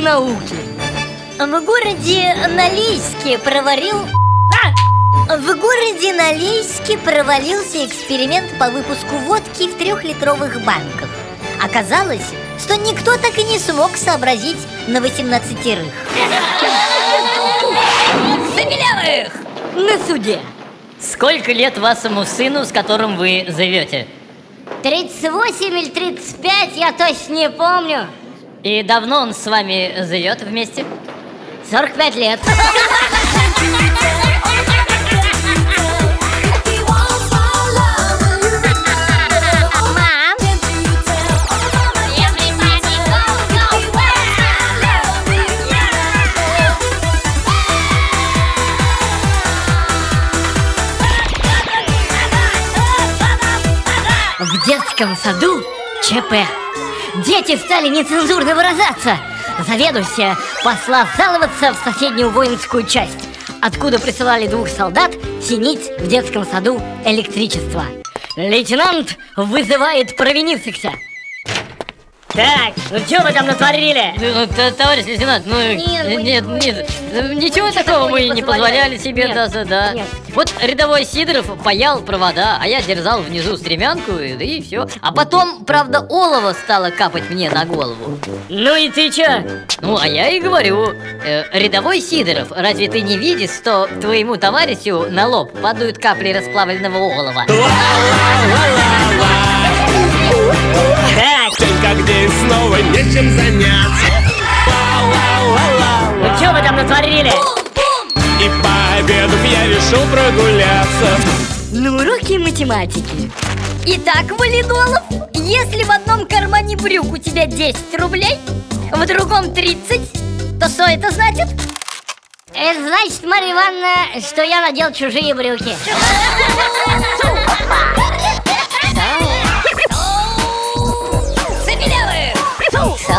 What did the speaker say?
науки. В городе Налейске проварил... А! В городе Налейске провалился эксперимент по выпуску водки в трехлитровых банках. Оказалось, что никто так и не смог сообразить на 18-рых. Забелявых! На суде. Сколько лет вашему сыну, с которым вы живете? 38 или 35, я точно не помню. И давно он с вами живет вместе? 45 лет. В детском саду ЧП. Дети стали нецензурно выражаться. Заведующая посла жаловаться в соседнюю воинскую часть, откуда присылали двух солдат чинить в детском саду электричество. Лейтенант вызывает провинившихся. Так, ну что вы там натворили? Ну, т- Товарищ лейтенант, ну Нет, нет, не- нет, э, ничего такого мы не не позволяли. позволяли себе Нет, даже, да. нет. Вот рядовой Сидоров паял провода, а я держал внизу стремянку, и, да и все. А потом, правда, олово стало капать мне на голову. Ну и ты чё? Ну, а я и говорю, э, рядовой Сидоров, разве ты не видишь, что твоему товарищу на лоб падают капли расплавленного олова? Нечем заняться ну что вы там натворили? И пообедав я решил прогуляться На уроке математики. Итак, Валидолов, если в одном кармане брюк у тебя 10 рублей, в другом 30, то что это значит? Это значит, Марья Ивановна, что я надел чужие брюки. Salsa.